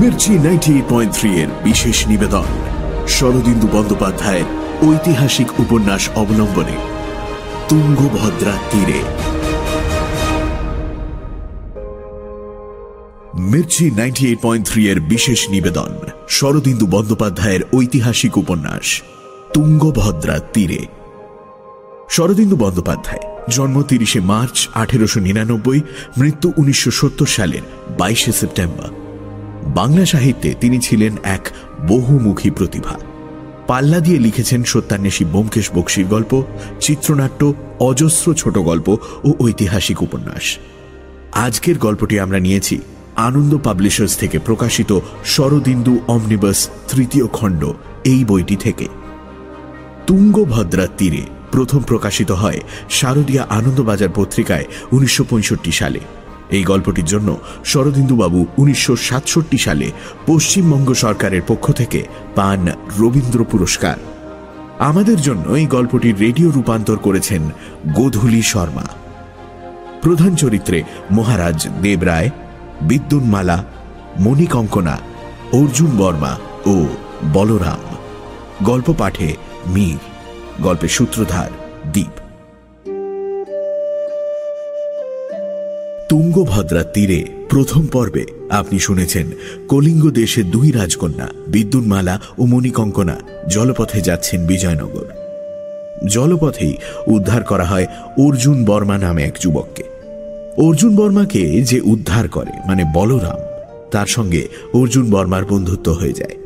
Mirchi ninety point three এর বিশেষ নিবেদন। শরদিন্দু বন্দ্যোপাধ্যায়ের ঐতিহাসিক উপন্যাস অবলম্বনে তুঙ্গভদ্রা তীরে। Mirchi ninety eight point three এর বিশেষ নিবেদন, শরদিন্দু বন্দ্যোপাধ্যায়ের ঐতিহাসিক উপন্যাস, তুঙ্গভদ্রা তীরে। শরদিন্দু বন্দ্যোপাধ্যায়, জন্ম তিরিশে মার্চ আঠেরোশো নিরানব্বই, মৃত্যু উনিশশো সালের বাইশে সেপ্টেম্বর। বাংলা সাহিত্যে তিনি ছিলেন এক বহুমুখী প্রতিভা। পাল্লা দিয়ে লিখেছেন সত্যান্বেষী ব্যোমকেশ বক্সির গল্প, চিত্রনাট্য, অজস্র ছোট গল্প ও ঐতিহাসিক উপন্যাস। আজকের গল্পটি আমরা নিয়েছি আনন্দ পাবলিশার্স থেকে প্রকাশিত শরদিন্দু অমনিবাস তৃতীয় খণ্ড, এই বইটি থেকে। তুঙ্গভদ্রার তীরে প্রথম প্রকাশিত হয় শারদীয়া আনন্দবাজার পত্রিকায় উনিশশো পঁয়ষট্টি সালে। এই গল্পটির জন্য শরদিন্দুবাবু উনিশশো সাতষট্টি সালে পশ্চিমবঙ্গ সরকারের পক্ষ থেকে পান রবীন্দ্র পুরস্কার। আমাদের জন্য এই গল্পটির রেডিও রূপান্তর করেছেন গোধূলি শর্মা। প্রধান চরিত্রে মহারাজ দেবরায়, বিদ্যুন্মালা, মণিকঙ্কনা, অর্জুন বর্মা ও বলরাম। গল্প পাঠে মীর, গল্পের সূত্রধার দ্বীপ তুঙ্গভদ্রার তীরে প্রথম পর্বে আপনি শুনেছেন, কলিঙ্গ দেশে দুই রাজকন্যা, বিদ্যুন্মালা ও মণিকঙ্কনা, জলপথে যাচ্ছেন বিজয়নগর। জলপথেই উদ্ধার করা হয় অর্জুন বর্মা নামে এক যুবককে। অর্জুন বর্মাকে যে উদ্ধার করে মানে বলরাম, তার সঙ্গে অর্জুন বর্মার বন্ধুত্ব হয়ে যায়।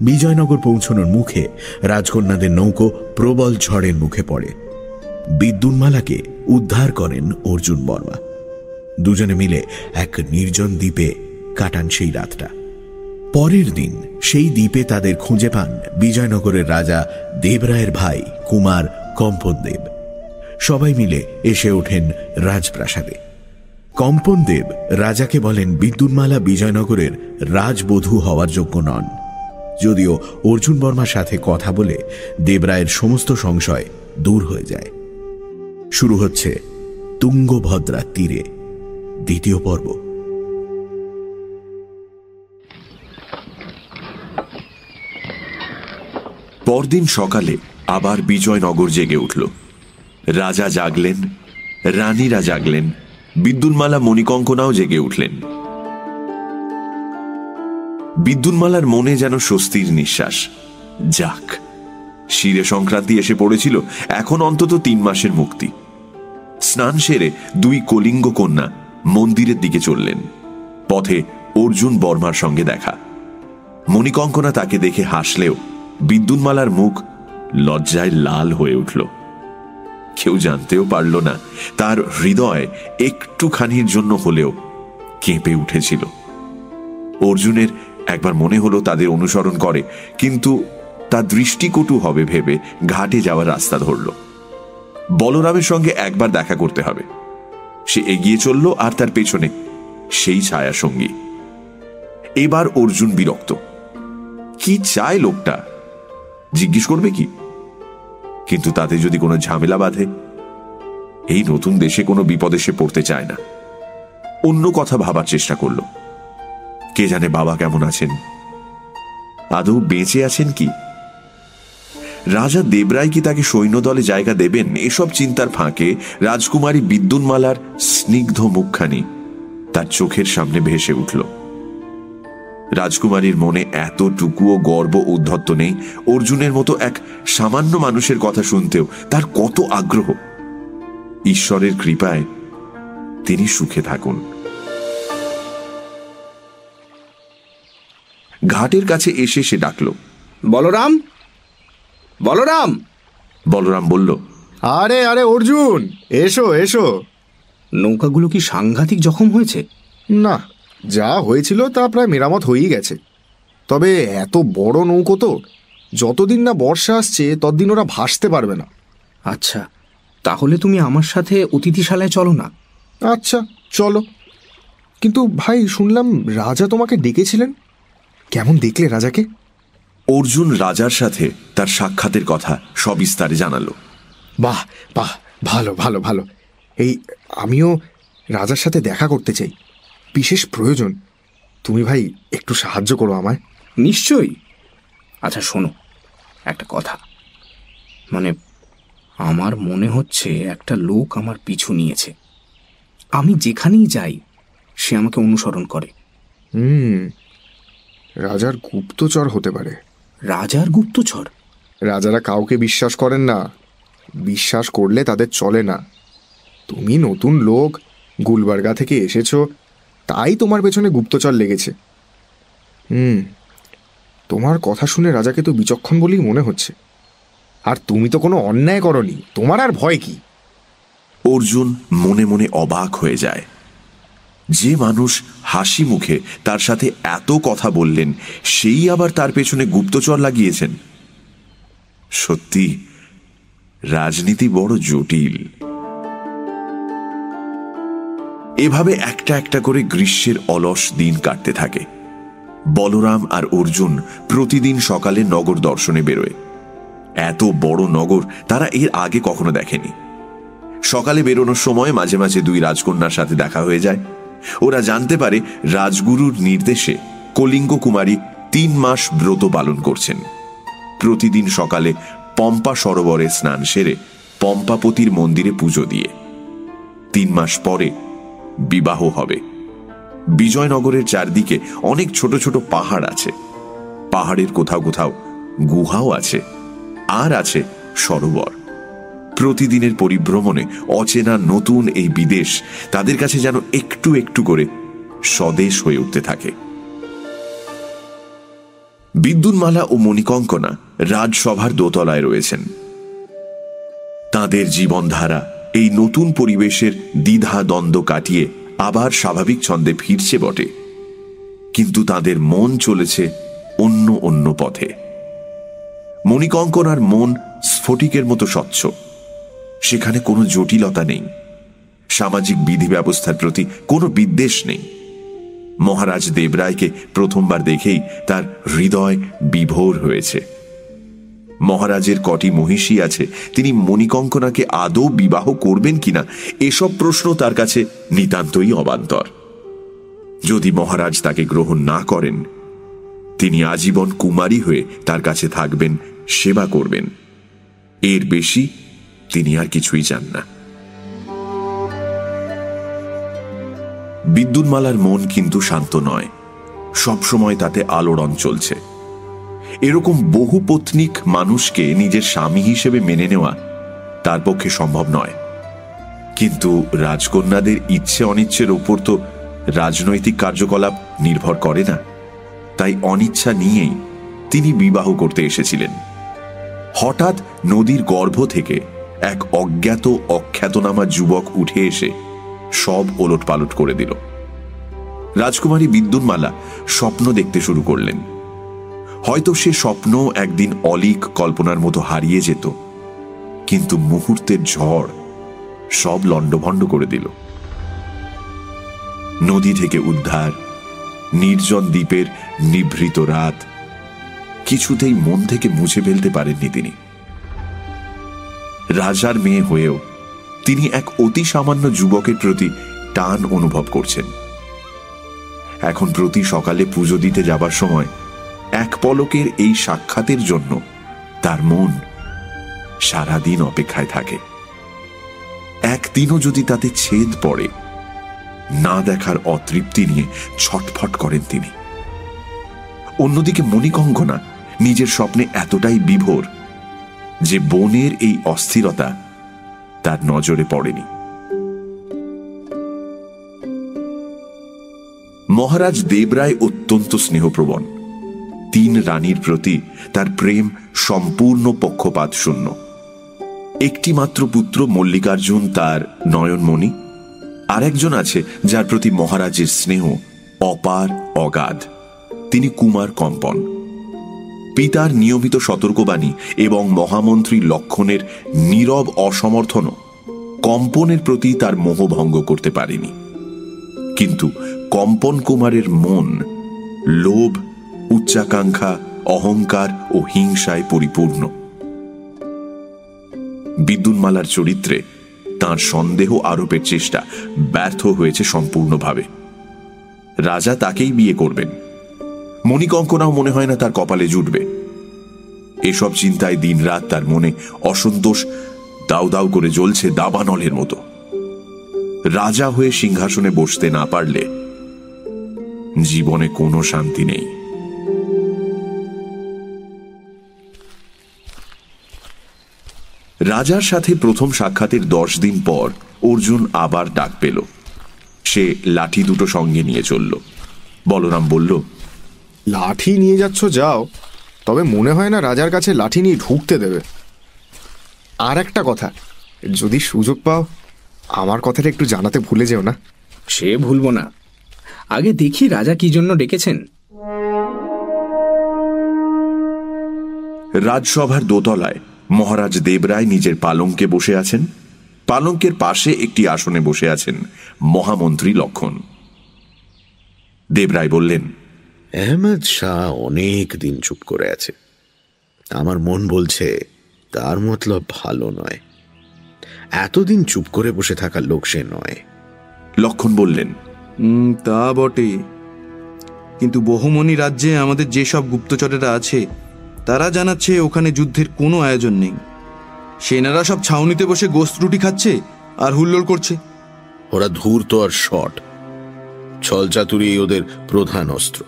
বিজয়নগর পৌঁছানোর মুখে রাজকন্যাদের নৌকো প্রবল ঝড়ের মুখে পড়ে। বিদ্যুন্মালাকে উদ্ধার করেন অর্জুন বর্মা। দুজনে মিলে এক নির্জন দ্বীপে কাটান সেই রাতটা। পরের দিন সেই দ্বীপে তাদের খুঁজে পান বিজয়নগরের রাজা দেবরায়ের ভাই কুমার কম্পনদেব। সবাই মিলে এসে ওঠেন রাজপ্রাসাদে। কম্পনদেব রাজাকে বলেন, বিদ্যুন্মালা বিজয়নগরের রাজবধূ হওয়ার যোগ্য নন। যদিও অর্জুন বর্মার সাথে কথা বলে দেবরায়ের সমস্ত সংশয় দূর হয়ে যায়। শুরু হচ্ছে তুঙ্গভদ্রা তীরে। দ্বিতীয় পর্ব। পরদিন সকালে আবার বিজয়নগর জেগে উঠল। রাজা জাগলেন, রানীরা জাগলেন বিদ্যুন্মালা মণিকঙ্কনাও জেগে উঠলেন। বিদ্যুন্মালার মনে যেন স্বস্তির নিঃশ্বাস। যাক, শিরে সংক্রান্তি এসে পড়েছিল, এখন অন্তত তিন মাসের মুক্তি। স্নান সেরে দুই কলিঙ্গ কন্যা মন্দিরের দিকে চললেন। পথে অর্জুন বর্মার সঙ্গে দেখা। মণিকঙ্কনা তাকে দেখে হাসলেও বিদ্যুন্মালার মুখ লজ্জায় লাল হয়ে উঠল। কেউ জানতেও পারল না, তার হৃদয় একটুখানির জন্য হলেও কেঁপে উঠেছিল। অর্জুনের একবার মনে হলো তাদের অনুসরণ করে, কিন্তু তার দৃষ্টিকটু হবে ভেবে ঘাটে যাওয়ার রাস্তা ধরল। বলরামের সঙ্গে একবার দেখা করতে হবে। সে এগিয়ে চলল আর তার পেছনে সেই ছায়া সঙ্গী। এবার অর্জুন বিরক্ত। কি চায় লোকটা? জিজ্ঞেস করবে কি? কিন্তু তাতে যদি কোনো ঝামেলা বাঁধে, এই নতুন দেশে কোনো বিপদে সে পড়তে চায় না। অন্য কথা ভাবার চেষ্টা করল। কে জানে বাবা কেমন আছেন? আদৌ বেঁচে আছেন কি? রাজা দেবরায় কি তাকে সৈন্যদলে জায়গা দেবেন? এসব চিন্তার ফাঁকে রাজকুমারী বিদ্যুন্মালার স্নিগ্ধ মুখখানি তার চোখের সামনে ভেসে উঠল। রাজকুমারীর মনে এতটুকুও গর্ব উদ্ধত্ত নেই। অর্জুনের মতো এক সামান্য মানুষের কথা শুনতেও তার কত আগ্রহ। ঈশ্বরের কৃপায় তিনি সুখে থাকুন। ঘাটের কাছে এসে সে ডাকল, বলরাম! বলরাম। বলরাম বলল আরে আরে অর্জুন এসো এসো। নৌকাগুলো কি সাংঘাতিক জখম হয়েছে? না যা হয়েছিল তা প্রায় মেরামত হয়েই গেছে। তবে এত বড় নৌকো তো যতদিন না বর্ষা আসছে ততদিন ওরা ভাসতে পারবে না। আচ্ছা তাহলে তুমি আমার সাথে অতিথিশালায় চলো না? আচ্ছা চলো। কিন্তু ভাই শুনলাম রাজা তোমাকে ডেকেছিলেন। কেমন দেখলে রাজাকে? অর্জুন রাজার সাথে তার সাক্ষাতের কথা সবিস্তারে জানালো। বাহ বাহ ভালো ভালো ভালো। এই আমিও রাজার সাথে দেখা করতে চাই। বিশেষ প্রয়োজন। তুমি ভাই একটু সাহায্য করো আমায়। নিশ্চয়ই। আচ্ছা শোনো একটা কথা। মানে আমার মনে হচ্ছে একটা লোক আমার পিছু নিয়েছে। আমি যেখানেই যাই সে আমাকে অনুসরণ করে। হুম রাজার গুপ্তচর হতে পারে। রাজার গুপ্তচর। রাজারা কাউকে বিশ্বাস করেন না। বিশ্বাস করলে তাদের চলে না। তুমি নতুন লোক গুলবার্গা থেকে এসেছ তাই তোমার পেছনে গুপ্তচর লেগেছে। হুম তোমার কথা শুনে রাজাকে তো বিচক্ষণ বলেই মনে হচ্ছে। আর তুমি তো কোনো অন্যায় করনি তোমার আর ভয় কি? অর্জুন মনে মনে অবাক হয়ে যায়। যে মানুষ হাসি মুখে তার সাথে এত কথা বললেন, সেই আবার তার পেছনে গুপ্তচর লাগিয়েছেন। সত্যি, রাজনীতি বড় জটিল। এভাবে একটা একটা করে গ্রীষ্মের অলস দিন কাটতে থাকে। বলরাম আর অর্জুন প্রতিদিন সকালে নগর দর্শনে বেরোয়। এত বড় নগর তারা এর আগে কখনো দেখেনি। সকালে বেরোনোর সময় মাঝে মাঝে দুই রাজকন্যার সাথে দেখা হয়ে যায়। ওরা জানতে পারে রাজগুরুর নির্দেশে কলিঙ্গ কুমারী তিন মাস ব্রত পালন করছেন। প্রতিদিন সকালে পম্পা সরোবরে স্নান সেরে পম্পাপতির মন্দিরে পুজো দিয়ে। তিন মাস পরে বিবাহ হবে। বিজয়নগরের চারদিকে অনেক ছোট ছোট পাহাড় আছে। পাহাড়ের কোথাও কোথাও গুহাও আছে। আর আছে সরোবর। প্রতিদিনের পরিভ্রমণে অচেনা নতুন এই বিদেশ তাদের কাছে যেন একটু একটু করে স্বদেশ হয়ে উঠতে থাকে। বিদ্যুন্মালা ও মণিকঙ্কনা রাজসভার দোতলায় রয়েছেন। তাদের জীবনধারা এই নতুন পরিবেশের দ্বিধা দ্বন্দ্ব কাটিয়ে আবার স্বাভাবিক ছন্দে ফিরছে বটে। কিন্তু তাদের মন চলেছে অন্য অন্য পথে। মণিকঙ্কনার মন স্ফটিকের মতো স্বচ্ছ। সেখানে কোনো জটিলতা নেই। সামাজিক বিধি ব্যবস্থার প্রতি কোনো বিদ্বেষ নেই। মহারাজ দেবরায়কে প্রথমবার দেখেই তার হৃদয় বিভোর হয়েছে। মহারাজের কটি মহিষী আছে, তিনি মণিকঙ্কনাকে আদৌ বিবাহ করবেন কিনা, এসব প্রশ্ন তার কাছে নিতান্তই অবান্তর। যদি মহারাজ তাকে গ্রহণ না করেন, তিনি আজীবন কুমারী হয়ে তার কাছে থাকবেন, সেবা করবেন। এর বেশি তিনি আর কিছুই চান না। বিদ্যুৎমালার মন কিন্তু শান্ত নয়। সবসময় তাতে আলোড়ন চলছে। এরকম বহু পত্নিক মানুষকে নিজের স্বামী হিসেবে মেনে নেওয়া তার পক্ষে সম্ভব নয়। কিন্তু রাজকন্যাদের ইচ্ছে অনিচ্ছের ওপর তো রাজনৈতিক কার্যকলাপ নির্ভর করে না। তাই অনিচ্ছা নিয়েই তিনি বিবাহ করতে এসেছিলেন। হঠাৎ নদীর গর্ভ থেকে এক অজ্ঞাত অখ্যাতনামা যুবক উঠে এসে সব ওলট পালট করে দিল। রাজকুমারী বিদ্যুন্মালা স্বপ্ন দেখতে শুরু করলেন। হয়তো সে স্বপ্ন একদিন অলিক কল্পনার মতো হারিয়ে যেত, কিন্তু মুহূর্তের ঝড় সব লণ্ডভণ্ড করে দিল। নদী থেকে উদ্ধার, নির্জন দ্বীপের নিভৃত রাত কিছুতেই মন থেকে মুছে ফেলতে পারেননি তিনি। রাজার মেয়ে হয়েও তিনি এক অতি সামান্য যুবকের প্রতি টান অনুভব করছেন। এখন প্রতি সকালে পুজো দিতে যাবার সময় এক পলকের এই সাক্ষাতের জন্য তার মন সারাদিন অপেক্ষায় থাকে। একদিনও যদি তাতে ছেদ পড়ে, না দেখার অতৃপ্তি নিয়ে ছটফট করেন তিনি। অন্যদিকে মণিকঙ্গনা নিজের স্বপ্নে এতটাই বিভোর যে বনের এই অস্থিরতা তার নজরে পড়েনি। মহারাজ দেবরায় অত্যন্ত স্নেহপ্রবণ। তিন রানীর প্রতি তার প্রেম সম্পূর্ণ পক্ষপাত শূন্য। একটি মাত্র পুত্র মল্লিকার্জুন তার নয়নমণি আর একজন আছে যার প্রতি মহারাজের স্নেহ অপার অগাধ। তিনি কুমার কম্পন। পিতার নিয়মিত সতর্কবাণী এবং মহামন্ত্রী লক্ষণের নীরব অসমর্থনও কম্পনের প্রতি তার মোহভঙ্গ করতে পারেনি। কিন্তু কম্পন কুমারের মন লোভ, উচ্চাকাঙ্ক্ষা, অহংকার ও হিংসায় পরিপূর্ণ। বিদ্যুন্মালার চরিত্রে তার সন্দেহ আরোপের চেষ্টা ব্যর্থ হয়েছে সম্পূর্ণভাবে। রাজা তাকেই বিয়ে করবেন। মণিকঙ্কনাও মনে হয় না তার কপালে জুটবে। এসব চিন্তায় দিনরাত তার মনে অসন্তোষ দাউ দাউ করে জ্বলছে দাবানলের মতো। রাজা হয়ে সিংহাসনে বসতে না পারলে জীবনে কোনো শান্তি নেই। রাজার সাথে প্রথম সাক্ষাতের দশ দিন পর অর্জুন আবার ডাক পেল। সে লাঠি দুটো সঙ্গে নিয়ে চলল। বলরাম বলল লাঠি নিয়ে যাচ্ছ যাও। তবে মনে হয় না রাজার কাছে লাঠি নিয়ে ঢুকতে দেবে। আর একটা কথা যদি সুযোগ পাও আমার কথাটা একটু জানাতে ভুলে যেও না। সে ভুলবো না। আগে দেখি রাজা কি জন্য ডেকেছেন। রাজসভার দোতলায় মহারাজ দেবরায় নিজের পালঙ্কে বসে আছেন। পালঙ্কের পাশে একটি আসনে বসে আছেন মহামন্ত্রী লক্ষণ। দেবরায় বললেন আহমেদ শাহ অনেক দিন চুপ করে আছে। আমার মন বলছে তার মতলব ভালো নয়। এতদিন চুপ করে বসে থাকার লোক সে নয়। লক্ষণ বললেন হুম তা বটে। কিন্তু বহুমনি রাজ্যে আমাদের যেসব গুপ্তচরেরা আছে তারা জানাচ্ছে ওখানে যুদ্ধের কোনো আয়োজন নেই। সেনারা সব ছাউনিতে বসে গোস্ত রুটি খাচ্ছে আর হুল্লোড় করছে। ওরা ধূর্ত আর শট। ছলচাতুরি ওদের প্রধান অস্ত্র।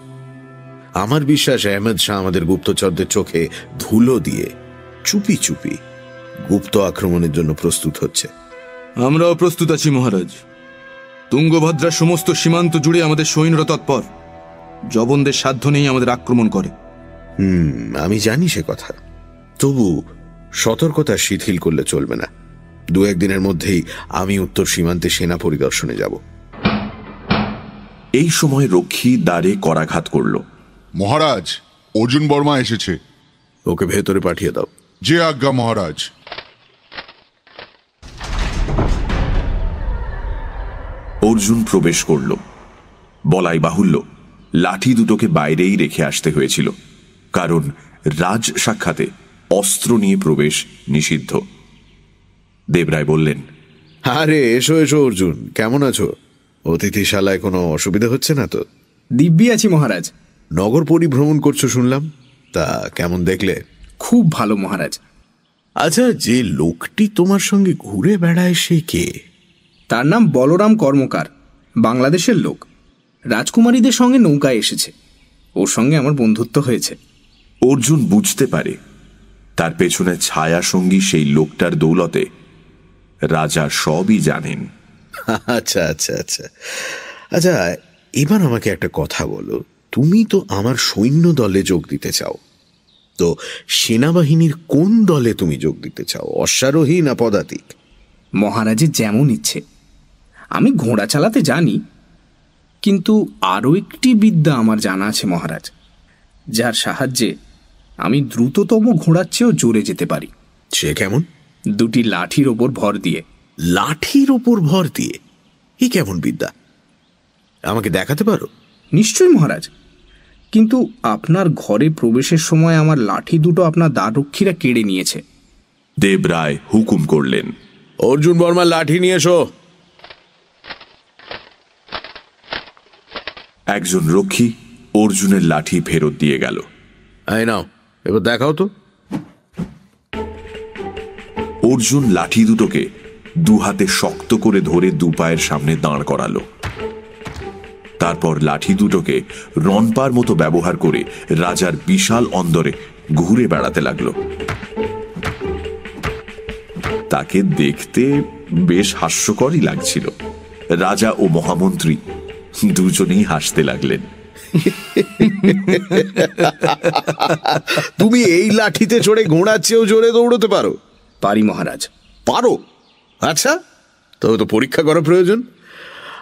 আমার বিশ্বাস আহমেদ শাহ আমাদের গুপ্তচরদের চোখে ধুলো দিয়ে চুপি চুপি গুপ্ত আক্রমণের জন্য প্রস্তুত হচ্ছে। আমরাও প্রস্তুত আছি মহারাজ। তুঙ্গভদ্রার সমস্ত সীমান্ত জুড়ে আমাদের সৈন্যরা তৎপর। জবনদের সাধ্য নেই আমাদের আক্রমণ করে। হুম আমি জানি সে কথা। তবু সতর্কতা শিথিল করলে চলবে না। দু একদিনের মধ্যেই আমি উত্তর সীমান্তে সেনা পরিদর্শনে যাব। এই সময় রক্ষী দ্বারে করাঘাত করল। মহারাজ অর্জুন বর্মা এসেছে। ওকে ভেতরে পাঠিয়ে দাও। যে আজ্ঞা মহারাজ। অর্জুন প্রবেশ করল। বলাই বাহুল্য লাঠি দুটোকে বাইরেই রেখে আসতে হয়েছিল। কারণ রাজ সাক্ষাতে অস্ত্র নিয়ে প্রবেশ নিষিদ্ধ। দেবরায় বললেন আরে এসো এসো অর্জুন। কেমন আছো? অতিথিশালায় কোনো অসুবিধা হচ্ছে না তো? দিব্যি আছি মহারাজ। নগর পরিভ্রমণ করছ শুনলাম। তা কেমন দেখলে? খুব ভালো মহারাজ। আচ্ছা যে লোকটি তোমার সঙ্গে ঘুরে বেড়ায় সে কে? তার নাম বলরাম কর্মকার বাংলাদেশের লোক। রাজকুমারীদের সঙ্গে নৌকায় এসেছে। ওর সঙ্গে আমার বন্ধুত্ব হয়েছে। অর্জুন বুঝতে পারে। তার পেছনে ছায়া সঙ্গী সেই লোকটার দৌলতে রাজা সবই জানেন। আচ্ছা আচ্ছা আচ্ছা। আচ্ছা এবার আমাকে একটা কথা বলো। তুমি তো আমার সৈন্য দলে যোগ দিতে চাও। তো সেনাবাহিনীর কোন দলে তুমি যোগ দিতে চাও? অশ্বারোহী না পদাতিক? মহারাজের যেমন ইচ্ছে। আমি ঘোড়া চালাতে জানি কিন্তু আরও একটি বিদ্যা আমার জানা আছে মহারাজ যার সাহায্যে আমি দ্রুততম ঘোড়ার চেয়েও জোরে যেতে পারি। সে কেমন? দুটি লাঠির ওপর ভর দিয়ে। লাঠির ওপর ভর দিয়ে? এই কেমন বিদ্যা? আমাকে দেখাতে পারো? নিশ্চয়ই মহারাজ। কিন্তু আপনার ঘরে প্রবেশের সময় আমার লাঠি দুটো আপনার দ্বাররক্ষীরা কেড়ে নিয়েছে। দেবরায় হুকুম করলেন। অর্জুন বর্মা লাঠি নিয়ে এসো। একজন রক্ষী অর্জুনের লাঠি ফেরত দিয়ে গেল। এই নাও এবার দেখাও তো। অর্জুন লাঠি দুটোকে দু হাতে শক্ত করে ধরে দু পায়ের সামনে দাঁড় করালো। তারপর লাঠি দুটোকে রনপার মতো ব্যবহার করে রাজার বিশাল অন্দরে ঘুরে বেড়াতে লাগল। তাকে দেখতে বেশ হাস্যকরই লাগছিল। রাজা ও মহামন্ত্রী দুজনেই হাসতে লাগলেন। তুমি এই লাঠিতে চড়ে ঘোড়ার চেয়েও জোরে দৌড়তে পারো। পারি মহারাজ। পারো। আচ্ছা তবে তো পরীক্ষা করা প্রয়োজন।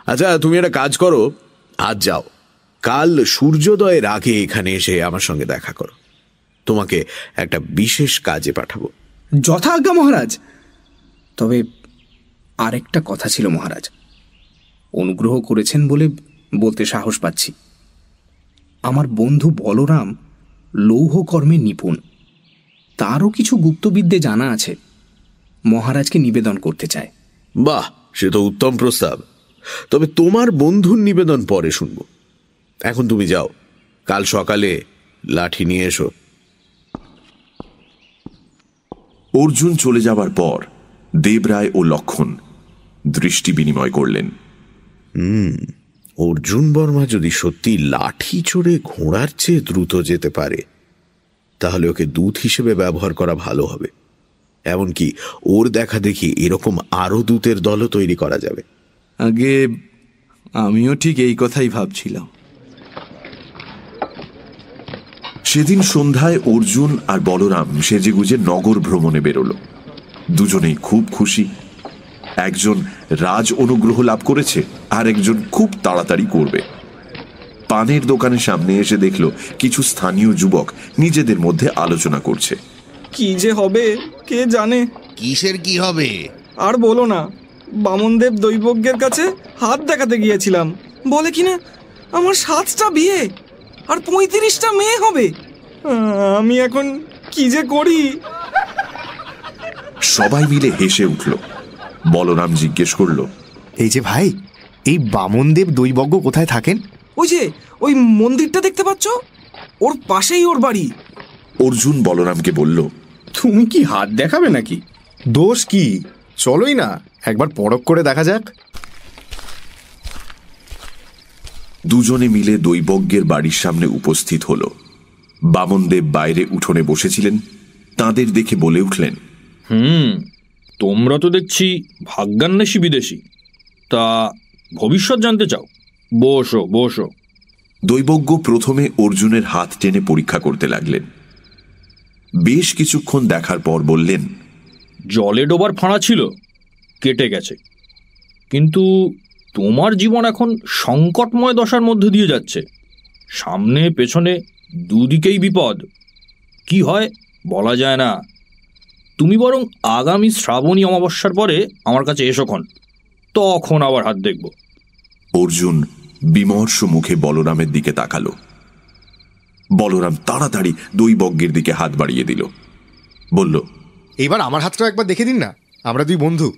আচ্ছা তুমি একটা কাজ করো। আজ যাও। কাল সূর্যোদয়ের আগে এখানে এসে আমার সঙ্গে দেখা করো। তোমাকে একটা বিশেষ কাজে পাঠাবো। যথা আজ্ঞা মহারাজ। তবে আরেকটা কথা ছিল মহারাজ। অনুগ্রহ করেছেন বলে বলতে সাহস পাচ্ছি। আমার বন্ধু বলরাম লৌহকর্মে নিপুণ। তারও কিছু গুপ্তবিদ্যে জানা আছে। মহারাজকে নিবেদন করতে চায়। বাহ সে তো উত্তম প্রস্তাব। তবে তোমার বন্ধুর নিবেদন পরে শুনব। এখন তুমি যাও। কাল সকালে লাঠি নিয়ে এসো। অর্জুন চলে যাবার পর দেবরায় ও লক্ষণ দৃষ্টি বিনিময় করলেন। অর্জুন বর্মা যদি সত্যি লাঠি চড়ে ঘোড়ার চেয়ে দ্রুত যেতে পারে তাহলে ওকে দূত হিসেবে ব্যবহার করা ভালো হবে। এমনকি ওর দেখা দেখি এরকম আরও দূতের দলও তৈরি করা যাবে। আগে আমিও ঠিক এই কথাই ভাবছিলাম। সেদিন সন্ধ্যায় অর্জুন আর বলরাম সেজেগুজে নগর ভ্রমণে বেরোলো। দুজনেই খুব খুশি। একজন রাজ অনুগ্রহ লাভ করেছে আর একজন খুব তাড়াতাড়ি করবে। পানের দোকানের সামনে এসে দেখল কিছু স্থানীয় যুবক নিজেদের মধ্যে আলোচনা করছে। কি যে হবে কে জানে? কিসের কি হবে? আর বলো না। বামনদেব দৈবজ্ঞের কাছে হাত দেখাতে গিয়েছিলাম। বলে কিনা আমার সাতটা বিয়ে আর পঁয়ত্রিশটা মেয়ে হবে। আমি এখন কি যে করি? সবাই মিলে হেসে উঠল। বলরাম জিজ্ঞেস করল এই যে ভাই এই বামনদেব দৈবজ্ঞ কোথায় থাকেন? ওই যে ওই মন্দিরটা দেখতে পাচ্ছ? ওর পাশেই ওর বাড়ি। অর্জুন বলরামকে বলল তুমি কি হাত দেখাবে নাকি? দোষ কি? চলোই না। একবার পরখ করে দেখা যাক। দুজনে মিলে দৈবজ্ঞের বাড়ির সামনে উপস্থিত হল। বামনদেব বাইরে উঠোনে বসেছিলেন তাদের দেখে বলে উঠলেন হুম তোমরা তো দেখছি ভাগ্যান্বেষী বিদেশি। তা ভবিষ্যৎ জানতে চাও। বসো বসো। দৈবজ্ঞ প্রথমে অর্জুনের হাত টেনে পরীক্ষা করতে লাগলেন। বেশ কিছুক্ষণ দেখার পর বললেন জলে ডোবার ফাঁড়া ছিল। কেটে গেছে। কিন্তু তোমার জীবন এখন সংকটময় দশার মধ্যে দিয়ে যাচ্ছে। সামনে পেছনে দুদিকেই বিপদ। কি হয় বলা যায় না। তুমি বরং আগামী শ্রাবণী অমাবস্যার পরে আমার কাছে এসোক্ষণ তখন আবার হাত দেখব। অর্জুন বিমর্ষ মুখে বলরামের দিকে তাকালো। বলরাম তাড়াতাড়ি দৈবজ্ঞের দিকে হাত বাড়িয়ে দিল। বলল এইবার আমার হাতটা একবার দেখে দিন না। আমরা দুই বন্ধু।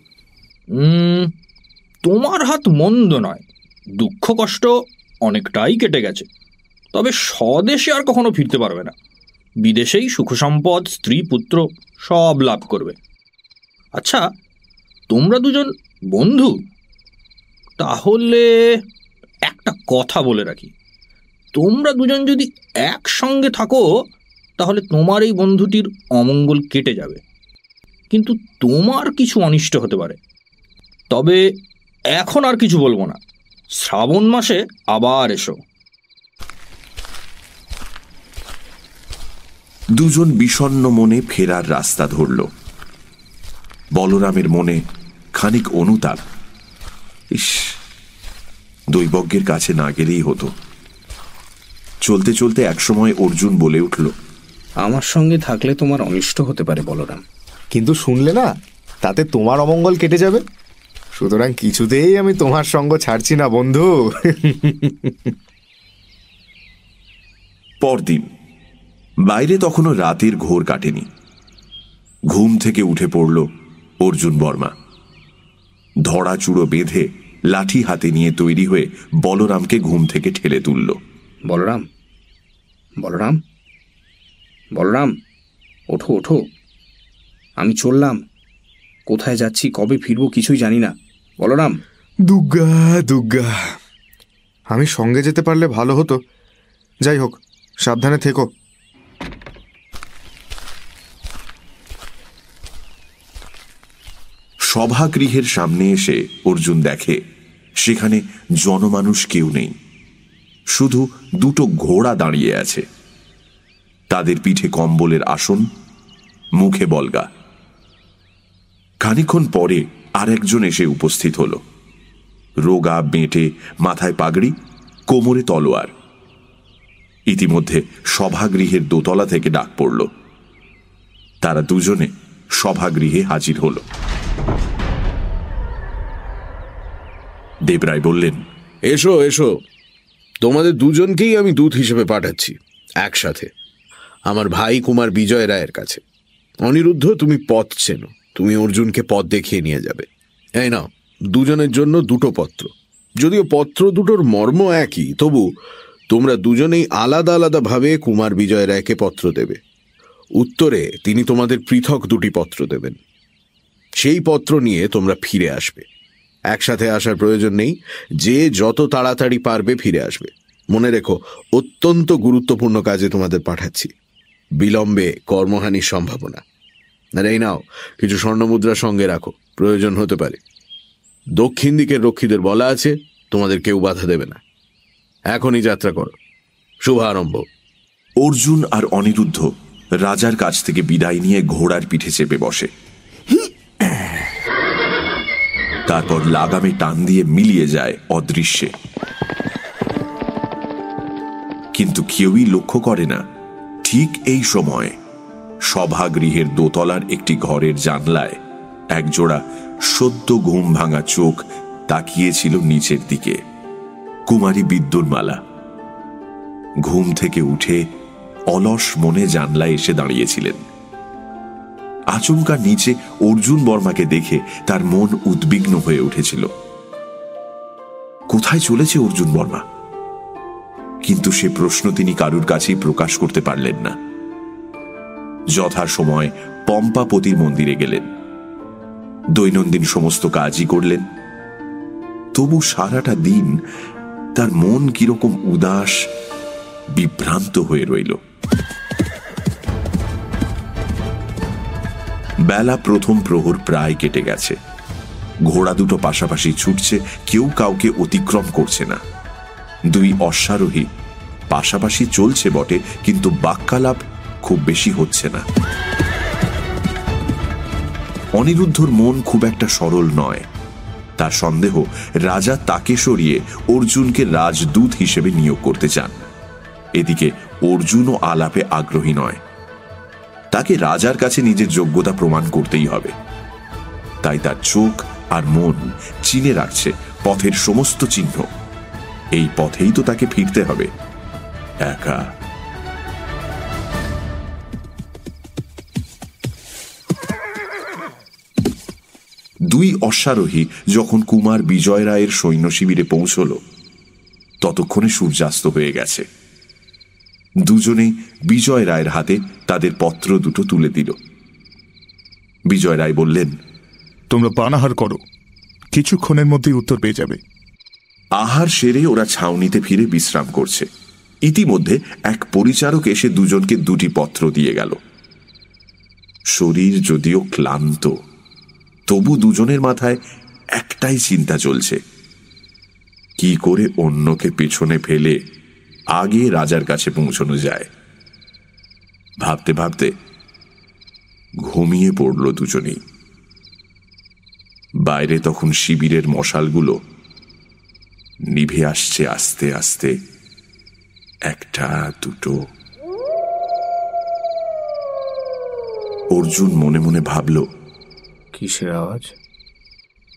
তোমার হাত মন্দ নয়। দুঃখ, কষ্ট অনেকটাই কেটে গেছে। তবে স্বদেশে আর কখনো ফিরতে পারবে না। বিদেশেই সুখ সম্পদ স্ত্রী, পুত্র সব লাভ করবে। আচ্ছা তোমরা দুজন বন্ধু? তাহলে একটা কথা বলে রাখি। তোমরা দুজন যদি একসঙ্গে থাকো, তাহলে তোমার এই বন্ধুটির অমঙ্গল কেটে যাবে। কিন্তু তোমার কিছু অনিষ্ট হতে পারে। তবে এখন আর কিছু বলব না। শ্রাবণ মাসে আবার এসো। দুজন বিষণ্ণ মনে ফেরার রাস্তা ধরল। বলরামের মনে খানিক অনুতাপ। ইস দৈবজ্ঞের কাছে না গেলেই হতো। চলতে চলতে একসময় অর্জুন বলে উঠল আমার সঙ্গে থাকলে তোমার অনিষ্ট হতে পারে বলরাম। কিন্তু শুনলে না তাতে তোমার অমঙ্গল কেটে যাবে। সুতরাং কিছুতেই আমি তোমার সঙ্গ ছাড়ছি না বন্ধু। পরদিন বাইরে তখনও রাতের ঘোর কাটেনি। ঘুম থেকে উঠে পড়ল অর্জুন বর্মা। ধরা চূড়ো বেঁধে লাঠি হাতে নিয়ে তৈরি হয়ে বলরামকে ঘুম থেকে ঠেলে তুলল। বলরাম বলরাম বলরাম ওঠো ওঠো। আমি চললাম। কোথায় যাচ্ছি কবে ফিরবো কিছুই জানি না। বলরাম। দুগ্গা দুগ্গা। আমি সঙ্গে যেতে পারলে ভালো হতো। যাই হোক সাবধানে থেকো। সভাগৃহের সামনে এসে অর্জুন দেখে সেখানে জনমানুষ কেউ নেই। শুধু দুটো ঘোড়া দাঁড়িয়ে আছে। তাদের পিঠে কম্বলের আসন মুখে বলগা। খানিক্ষণ পরে আরেকজন এসে উপস্থিত হল। রোগা, বেঁটে, মাথায় পাগড়ি, কোমরে তলোয়ার। ইতিমধ্যে সভাগৃহের দোতলা থেকে ডাক পড়ল। তারা দুজনে সভাগৃহে হাজির হল। দেবরায় বললেন, এসো এসো। তোমাদের দুজনকেই আমি দূত হিসেবে পাঠাচ্ছি, একসাথে। আমার ভাই কুমার বিজয় রায়ের কাছে। অনিরুদ্ধ, তুমি পথ চেনো। তুমি অর্জুনকে পথ দেখিয়ে নিয়ে যাবে। এই নাও, দুজনের জন্য দুটো পত্র। যদিও পত্র দুটোর মর্ম একই, তবু তোমরা দুজনেই আলাদা আলাদা ভাবে কুমার বিজয় রায়কে পত্র দেবে। উত্তরে তিনি তোমাদের পৃথক দুটি পত্র দেবেন। সেই পত্র নিয়ে তোমরা ফিরে আসবে। একসাথে আসার প্রয়োজন নেই, যে যত তাড়াতাড়ি পারবে ফিরে আসবে। মনে রেখো, অত্যন্ত গুরুত্বপূর্ণ কাজে তোমাদের পাঠাচ্ছি। বিলম্বে কর্মহানির সম্ভাবনা। আর এই নাও, কিছু স্বর্ণমুদ্রা সঙ্গে রাখো, প্রয়োজন হতে পারে। দক্ষিণ দিকের রক্ষীদের বলা আছে, তোমাদের কেউ বাধা দেবে না। এখনই যাত্রা করো। শুভ আরম্ভ অর্জুন আর অনিরুদ্ধ রাজার কাছ থেকে বিদায় নিয়ে ঘোড়ার পিঠে চেপে বসে। তারপর লাগামে টান দিয়ে মিলিয়ে যায় অদৃশ্যে। কিন্তু কেউই লক্ষ্য করে না, ঠিক এই সময় সভাগৃহের দোতলার একটি ঘরের জানলায় একজোড়া সদ্য ঘুম ভাঙা চোখ তাকিয়েছিল নিচের দিকে। কুমারী বিদ্যুন্মালা ঘুম থেকে উঠে অলস মনে জানলায় এসে দাঁড়িয়েছিলেন। আচমকা নিচে অর্জুন বর্মাকে দেখে তার মন উদ্বিগ্ন হয়ে উঠেছিল। কোথায় চলেছে অর্জুন বর্মা? কিন্তু সে প্রশ্ন তিনি কারুর কাছেই প্রকাশ করতে পারলেন না। যথা সময় পম্পাপতির মন্দিরে গেলেন। দৈনন্দিন সমস্ত কাজই করলেন। তবু সারাটা দিন তার মন কীরকম উদাস, বিভ্রান্ত হয়ে রইল। বেলা প্রথম প্রহর প্রায় কেটে গেছে। ঘোড়া দুটো পাশাপাশি ছুটছে, কেউ কাউকে অতিক্রম করছে না। দুই অশ্বারোহী পাশাপাশি চলছে বটে, কিন্তু বাক্যালাপ খুব বেশি হচ্ছে না। অনিরুদ্ধর মন খুব একটা সরল নয়। তার সন্দেহ, রাজা তাকে সরিয়ে অর্জুনকে রাজদূত হিসেবে নিয়োগ করতে চান। এদিকে অর্জুনও আলাপে আগ্রহী নয়। তাকে রাজার কাছে নিজের যোগ্যতা প্রমাণ করতেই হবে। তাই তার চোখ আর মন চিনে রাখছে পথের সমস্ত চিহ্ন। এই পথেই তো তাকে ফিরতে হবে। একা দুই অশ্বারোহী যখন কুমার বিজয় রায়ের সৈন্য শিবিরে পৌঁছল ততক্ষণে সূর্যাস্ত হয়ে গেছে। দুজনে বিজয় রায়ের হাতে তাদের পত্র দুটো তুলে দিল। বিজয় রায় বললেন তোমরা পানাহার করো কিছুক্ষণের মধ্যেই উত্তর পেয়ে যাবে। আহার সেরে ওরা ছাউনিতে ফিরে বিশ্রাম করছে। ইতিমধ্যে এক পরিচারক এসে দুজনকে দুটি পত্র দিয়ে গেল। শরীর যদিও ক্লান্ত তবু দুজনের মাথায় একটাই চিন্তা চলছে। কি করে অন্যকে পেছনে ফেলে আগে রাজার কাছে পৌঁছানো যায়? ভাবতে ভাবতে ঘুমিয়ে পড়ল দুজনেই। বাইরে তখন শিবিরের মশালগুলো নিভে আসছে আস্তে আস্তে। একটা, দুটো। অর্জুন মনে মনে ভাবল কিসের আওয়াজ?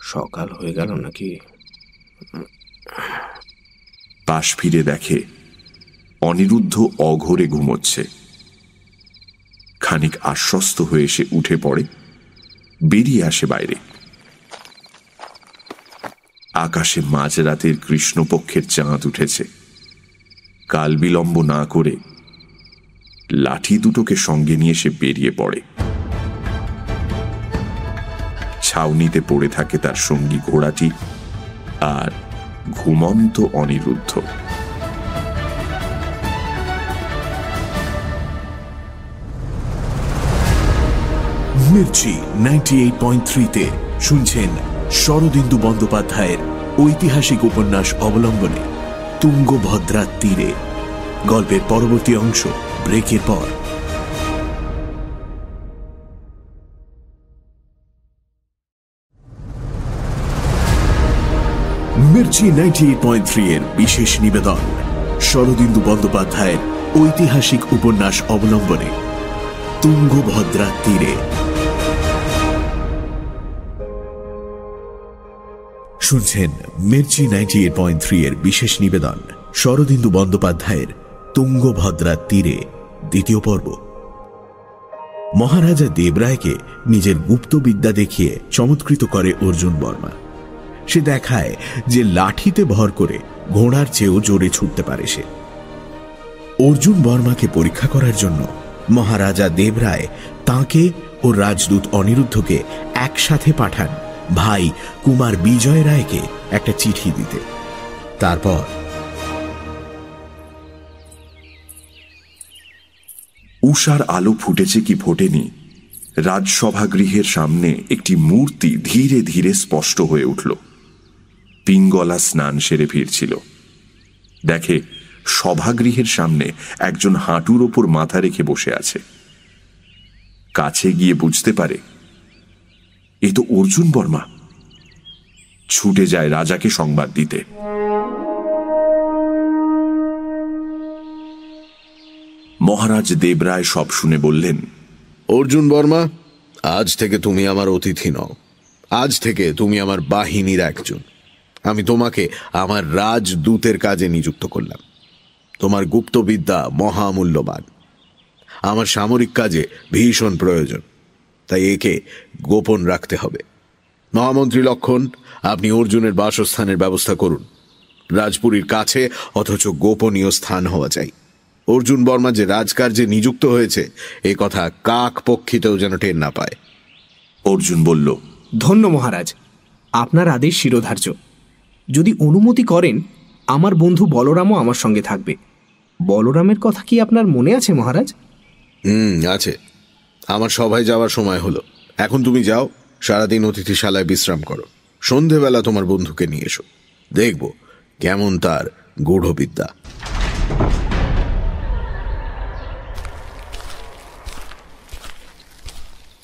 সকাল হয়ে গেল নাকি? পাশ ফিরে দেখে অনিরুদ্ধ অঘরে ঘুমোচ্ছে। খানিক আশ্বস্ত হয়ে সে উঠে পড়ে, বেরিয়ে আসে বাইরে। আকাশে মাঝরাতের কৃষ্ণপক্ষের চাঁদ উঠেছে। কাল বিলম্ব না করে লাঠি দুটোকে সঙ্গে নিয়ে সে বেরিয়ে পড়ে। ছাউনিতে পড়ে থাকে তার সঙ্গী ঘোড়াটি আর ঘুমন্ত অনিরুদ্ধ। মির্চি নাইনটি এইট শুনছেন শরদিন্দু বন্দ্যোপাধ্যায়ের ঐতিহাসিক উপন্যাস অবলম্বনে তুঙ্গভদ্রার তীরে। গল্পের পরবর্তী অংশ ব্রেকের পর। মির্চি নাইনটি পয়েন্ট থ্রি এর বিশেষ নিবেদন। শরদিন্দু বন্দ্যোপাধ্যায়ের ঐতিহাসিক উপন্যাস অবলম্বনে তুঙ্গভদ্রার তীরে। শুনছেন Mirchi ninety eight point three এর বিশেষ নিবেদন, শরদিন্দু বন্দ্যোপাধ্যায়ের তুঙ্গভদ্রার তীরে, দ্বিতীয় পর্ব। মহারাজা দেবরায়কে নিজের গুপ্ত বিদ্যা দেখিয়ে চমৎকৃত করে অর্জুন বর্মা। সে দেখায় যে লাঠিতে ভর করে ঘোড়ার চেয়েও জোরে ছুটতে পারে সে। অর্জুন বর্মাকে পরীক্ষা করার জন্য মহারাজা দেবরায় তাকে ও রাজদূত অনিরুদ্ধকে একসাথে পাঠান ভাই কুমার বিজয় রায়কে একটা চিঠি দিতে। তারপর উষার আলো ফুটেছে কি ফোটেনি? রাজসভাগৃহের সামনে একটি মূর্তি ধীরে ধীরে স্পষ্ট হয়ে উঠল। পিঙ্গলা স্নান সেরে ফিরছিল। দেখে সভাগৃহের সামনে একজন হাঁটুর ওপর মাথা রেখে বসে আছে। কাছে গিয়ে বুঝতে পারে, এ তো অর্জুন বর্মা। ছুটে যায় রাজাকে সংবাদ দিতে। মহারাজ দেবরায় সব শুনে বললেন, অর্জুন বর্মা, আজ থেকে তুমি আমার অতিথি নও। আজ থেকে তুমি আমার বাহিনীর একজন। আমি তোমাকে আমার রাজদূতের কাজে নিযুক্ত করলাম। তোমার গুপ্তবিদ্যা মহামূল্যবান। আমার সামরিক কাজে ভীষণ প্রয়োজন। তাই একে গোপন রাখতে হবে। মহামন্ত্রী লক্ষণ আপনি অর্জুনের বাসস্থানের ব্যবস্থা করুন। রাজপুরীর কাছে অথচ গোপনীয় স্থান হওয়া চাই। অর্জুন বর্মা যে রাজকার্যে নিযুক্ত হয়েছে এ কথা কাক পক্ষিতেও যেন টের না পায়। অর্জুন বলল ধন্য মহারাজ আপনার আদেশ শিরোধার্য। যদি অনুমতি করেন আমার বন্ধু বলরামও আমার সঙ্গে থাকবে। বলরামের কথা কি আপনার মনে আছে মহারাজ? হুম আছে। আমার সভায় যাওয়ার সময় হলো। এখন তুমি যাও সারাদিন অতিথিশালায় বিশ্রাম করো। সন্ধেবেলা তোমার বন্ধুকে নিয়ে এসো। দেখব কেমন তার গূঢ়বিদ্যা।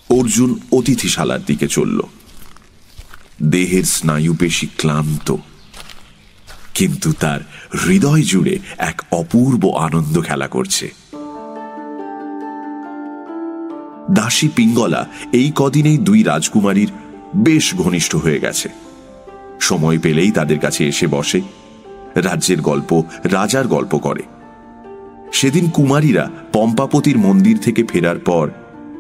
অর্জুন অতিথিশালার দিকে চলল। দেহের স্নায়ুপেশি ক্লান্ত। কিন্তু তার হৃদয় জুড়ে এক অপূর্ব আনন্দ খেলা করছে। দাসী পিঙ্গলা এই কদিনেই দুই রাজকুমারীর বেশ ঘনিষ্ঠ হয়ে গেছে। সময় পেলেই তাদের কাছে এসে বসে, রাজ্যের গল্প, রাজার গল্প করে। সেদিন কুমারীরা পম্পাপতির মন্দির থেকে ফেরার পর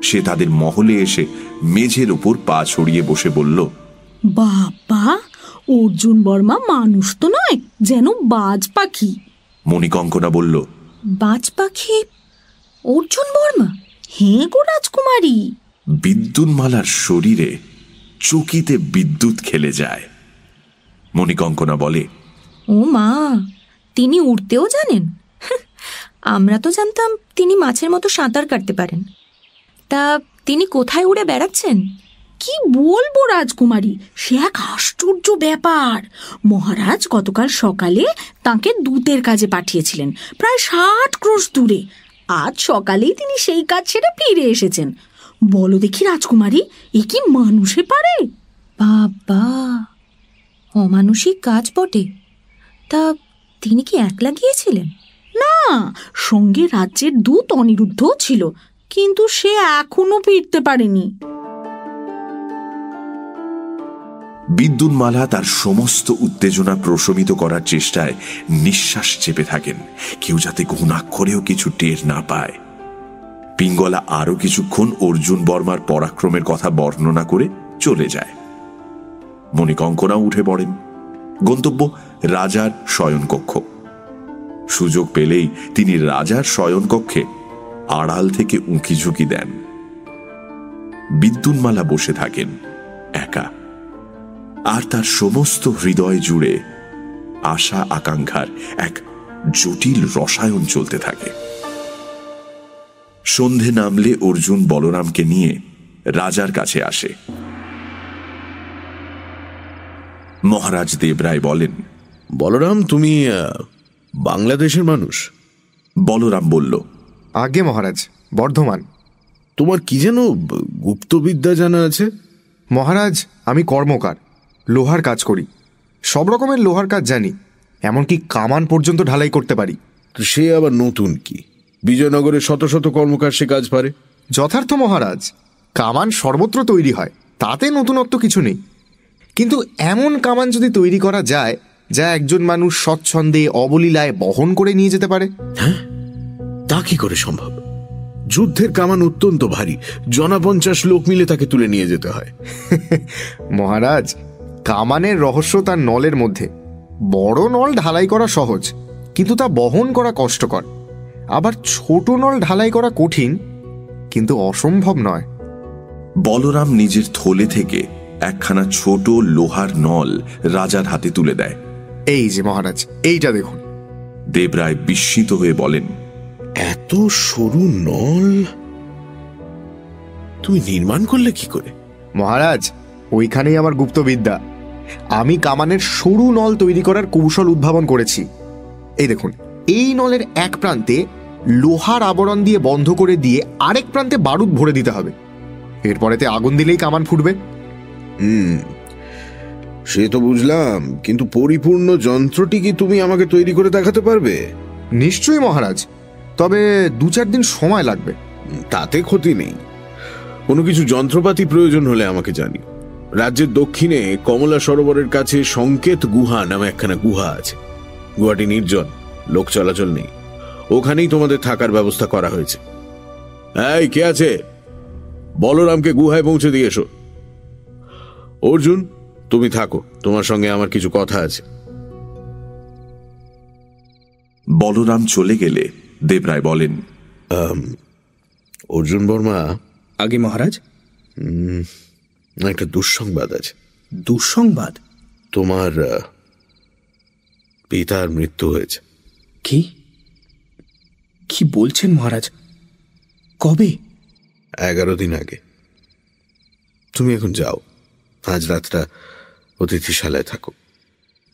সে তাদের মহলে এসে মেঝের ওপর পা ছড়িয়ে বসে বলল, বাবা! অর্জুন বর্মা মানুষ তো নয় যেন বাজ পাখি। মণিকঙ্কনা বলল বাজ পাখি? অর্জুন বর্মা? হ্যাঁ গো রাজকুমারী। বিদ্যুন্মালার শরীরে চকিতে বিদ্যুৎ খেলে যায়। মণিকঙ্কনা বলে ও মা তিনি উড়তেও জানেন। আমরা তো জানতাম তিনি মাছের মতো সাঁতার কাটতে পারেন। তা তিনি কোথায় উড়ে বেড়াচ্ছেন? কি বলব রাজকুমারী? সে এক আশ্চর্য ব্যাপার। মহারাজ গতকাল সকালে তাকে দূতের কাজে পাঠিয়েছিলেন প্রায় ষাট ক্রোশ দূরে। আজ সকালেই তিনি সেই কাজ ছেড়ে ফিরে এসেছেন। বলো দেখি রাজকুমারী এ কি মানুষে পারে? বাবা অমানুষিক কাজ বটে। তা তিনি কি একলা গিয়েছিলেন? না সঙ্গে রাজ্যের দূত অনিরুদ্ধও ছিল কিন্তু সে এখনও ফিরতে পারেনি। বিদ্যুন্মালা তার সমস্ত উত্তেজনা প্রশমিত করার চেষ্টায় নিঃশ্বাস চেপে থাকেন। কেউ যাতে ঘুণাক্ষরেও কিছু টের না পায়। পিঙ্গলা আরও কিছুক্ষণ অর্জুন বর্মার পরাক্রমের কথা বর্ণনা করে চলে যায়। মণিকঙ্কনাও উঠে পড়েন। গন্তব্য রাজার শয়নকক্ষ। সুযোগ পেলেই তিনি রাজার শয়নকক্ষে আড়াল থেকে উঁকি ঝুঁকি দেন। বিদ্যুন্মালা বসে থাকেন, একা। আর তার সমস্ত হৃদয় জুড়ে আশা আকাঙ্ক্ষার এক জটিল রসায়ন চলতে থাকে। সন্ধে নামলে অর্জুন বলরামকে নিয়ে রাজার কাছে আসে। মহারাজ দেবরায় বলেন বলরাম তুমি আহ, বাংলাদেশের মানুষ? বলরাম বলল আগে মহারাজ বর্ধমান। তোমার কি যেন গুপ্তবিদ্যা জানা আছে? মহারাজ আমি কর্মকার। লোহার কাজ করি। সব রকমের লোহার কাজ জানি এমনকি কামান পর্যন্ত ঢালাই করতে পারি। সে আবার নতুন কি? বিজয়নগরে শত শত কর্মকার সে কাজ পারে। যথার্থ মহারাজ কামান সর্বত্র তৈরি হয় তাতে নতুনত্ব কিছু নেই। কিন্তু এমন কামান যদি তৈরি করা যায় যা একজন মানুষ স্বচ্ছন্দে অবলীলায় বহন করে নিয়ে যেতে পারে? হ্যাঁ? তা কি করে সম্ভব? যুদ্ধের কামান অত্যন্ত ভারী জনা পঞ্চাশ লোক মিলে তাকে তুলে নিয়ে যেতে হয়। মহারাজ কামানের রহস্য তার নলের মধ্যে। বড় নল ঢালাই করা সহজ কিন্তু তা বহন করা কষ্টকর। আবার ছোট নল ঢালাই করা কঠিন কিন্তু অসম্ভব নয়। বলরাম নিজের থলে থেকে একখানা ছোট লোহার নল রাজার হাতে তুলে দেয়। এই যে মহারাজ এইটা দেখুন। দেবরায় বিস্মিত হয়ে বলেন এত সরু নল? তুমি নির্মাণ করলে কি করে? মহারাজ ওইখানেই আমার গুপ্তবিদ্যা। আমি কামানের সরু নল তৈরি করার কৌশল উদ্ভাবন করেছি। এই দেখুন এই নলের এক প্রান্তে লোহার আবরণ দিয়ে বন্ধ করে দিয়ে আরেক প্রান্তে বারুদ ভরে দিতে হবে। এরপরেতে আগুন দিলেই কামান ফুটবে। হুম সে তো বুঝলাম কিন্তু পরিপূর্ণ যন্ত্রটি কি তুমি আমাকে তৈরি করে দেখাতে পারবে? নিশ্চয়ই মহারাজ তবে দু চার দিন সময় লাগবে। তাতে ক্ষতি নেই। কোনো কিছু যন্ত্রপাতি প্রয়োজন হলে আমাকে জানি রাজ্যের দক্ষিণে কমলা সরোবরের কাছে সংকেত গুহা নামে একখানা গুহা আছে। গুহাটি নির্জন লোক চলাচল নেই। ওখানেই তোমাদের থাকার ব্যবস্থা করা হয়েছে। এই কে আছে? বলরামকে গুহায় পৌঁছে দিয়ে এসো। অর্জুন তুমি থাকো তোমার সঙ্গে আমার কিছু কথা আছে। বলরাম চলে গেলে দেবরায় বলেন অর্জুন বর্মা? আগে মহারাজ। উম, একটা দুঃসংবাদ আছে। দুঃসংবাদ? তোমার পিতার মৃত্যু হয়েছে। কি? কি বলছেন মহারাজ? কবে? এগারো দিন আগে। তুমি এখন যাও। আজ রাতটা অতিথিশালায় থাকো।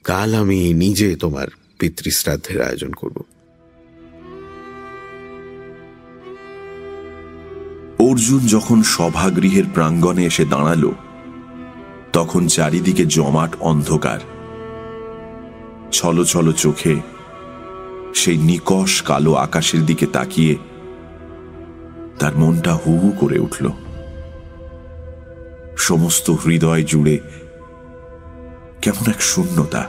কাল আমি নিজে তোমার পিতৃশ্রাদ্ধের আয়োজন করব। অর্জুন যখন সভাগৃহের প্রাঙ্গণে এসে দাঁড়াল, তখন চারিদিকে জমাট অন্ধকার। ছলো ছলো চোখে সেই নিকশ কালো আকাশের দিকে তাকিয়ে তার মনটা হু হু করে উঠল। সমস্ত হৃদয় জুড়ে কেমন এক শূন্যতা,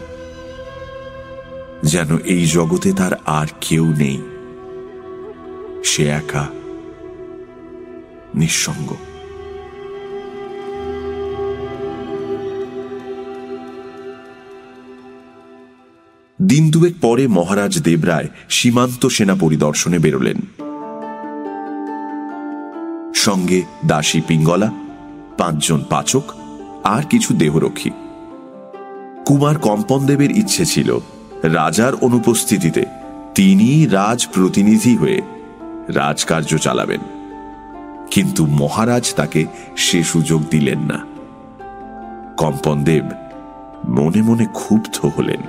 যেন এই জগতে তার আর কেউ নেই। সে একা নিঃসঙ্গ। দিন দুয়েক পরে মহারাজ দেবরায় সীমান্ত সেনা পরিদর্শনে বেরোলেন। সঙ্গে দাসী পিঙ্গলা, পাঁচজন পাচক, আর কিছু দেহরক্ষী। কুমার কম্পনদেবের ইচ্ছে ছিল রাজার অনুপস্থিতিতে তিনি রাজ প্রতিনিধি হয়ে রাজকার্য চালাবেন। কিন্তু মহারাজ তাকে সে সুযোগ দিলেন না। কম্পনদেব মনে মনে ক্ষুব্ধ হলেন।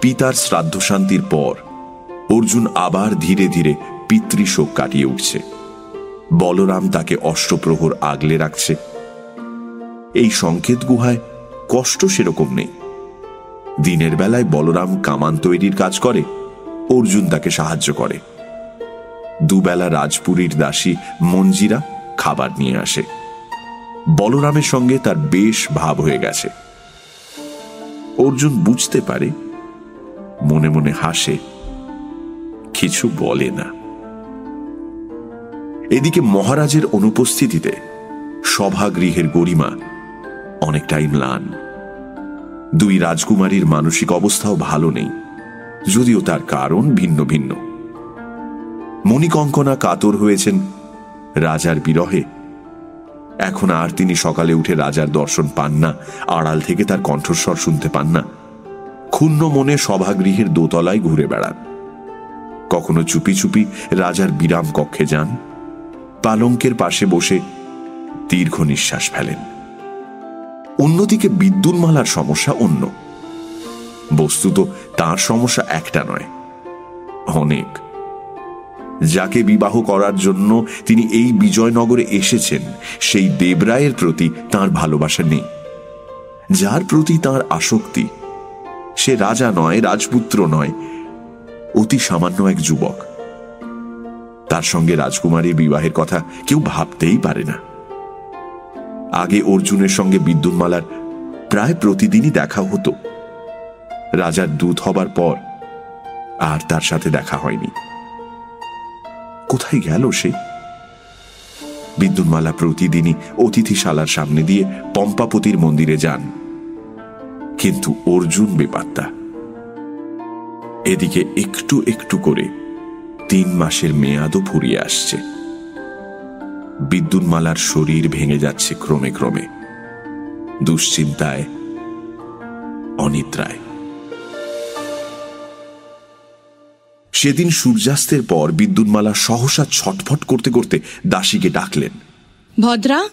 পিতার শ্রাদ্ধ শান্তির পর অর্জুন আবার ধীরে ধীরে পিতৃশোক কাটিয়ে উঠছে। বলরাম তাকে অষ্টপ্রহর আগলে রাখছে। এই সংকেত গুহায় কষ্ট সেরকম নেই। দিনের বেলায় বলরাম কামান তৈরির কাজ করে, অর্জুন তাকে সাহায্য করে। দুবেলা রাজপুরীর দাসী মঞ্জিরা খাবার নিয়ে আসে। বলরামের সঙ্গে তার বেশ ভাব হয়ে গেছে। অর্জুন বুঝতে পারে, মনে মনে হাসে, কিছু বলে না। এদিকে মহারাজের অনুপস্থিতিতে সভাগৃহের গরিমা অনেকটাই ম্লান। দুই রাজকুমারীর মানসিক অবস্থাও ভালো নেই, যদিও তার কারণ ভিন্ন ভিন্ন। মণিকঙ্কনা কাতর হয়েছেন রাজার বিরহে। এখন আর তিনি সকালে উঠে রাজার দর্শন পান না, আড়াল থেকে তার কণ্ঠস্বর শুনতে পান না। ক্ষুণ্ণ মনে সভাগৃহের দোতলায় ঘুরে বেড়ান। কখনো চুপি চুপি রাজার বিরাম কক্ষে যান। পালঙ্কের পাশে বসে দীর্ঘ নিঃশ্বাস ফেলেন। অন্যদিকে বিদ্যুন্মালার সমস্যা অন্য। বস্তুত তার সমস্যা একটা নয়, অনেক। যাকে বিবাহ করার জন্য তিনি এই বিজয়নগরে এসেছেন, সেই দেবরায়ের প্রতি তার ভালোবাসা নেই। যার প্রতি তার আসক্তি, সে রাজা নয়, রাজপুত্র নয়, অতি সামান্য এক যুবক। তার সঙ্গে রাজকুমারীর বিবাহের কথা কেউ ভাবতেই পারে না। আগে অর্জুনের সঙ্গে বিদ্যুন্মালার প্রায় প্রতিদিনই দেখা হতো। রাজার দূত হবার পর আর তার সাথে দেখা হয়নি। কোথায় গেল সে? বিদ্যুন্মালা প্রতিদিনই অতিথিশালার সামনে দিয়ে পম্পাপতির মন্দিরে যান। কিন্তু অর্জুন বেপাত্তা। এদিকে একটু একটু করে তিন মাসের মেয়াদও ফুরিয়ে আসছে। বিদ্যুৎমালার শরীর ভেঙে যাচ্ছে ক্রমে ক্রমে। দুশ্চিন্তায়, অনিদ্রায়। সেদিন সূর্যাস্তের পর বিদ্যুৎমালা সহসা ছটফট করতে করতে দাসীকে ডাকলেন। ভদ্রা?